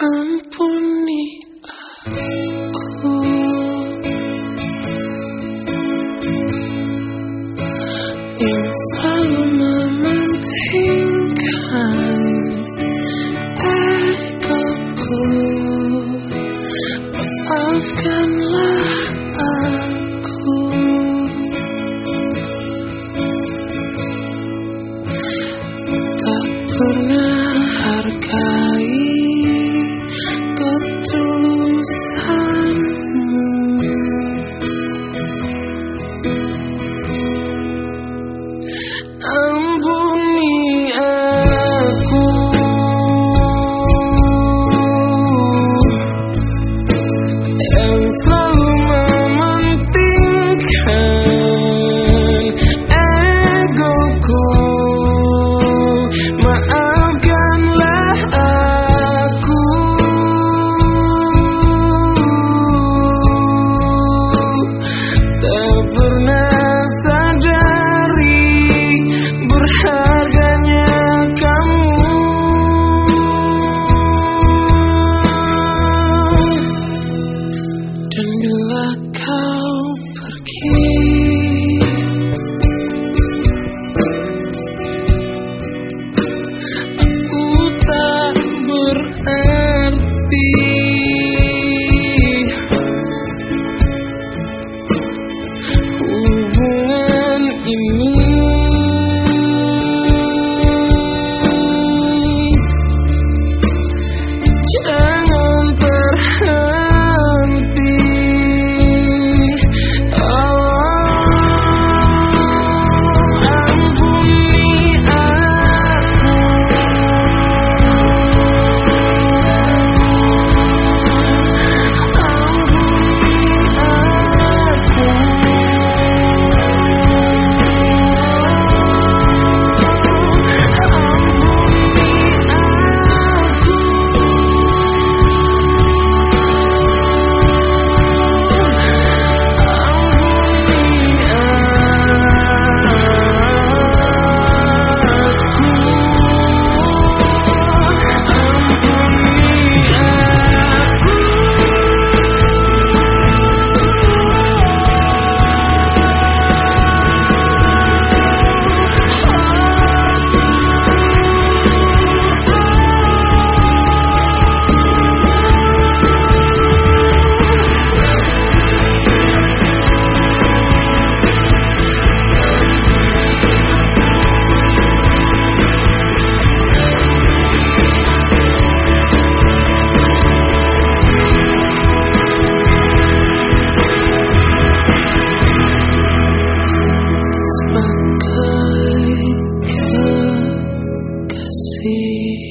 Ampuni aku. Yang selalu mementingkan Egoku Maafkanlah aku. Tak pernah Yeah. see.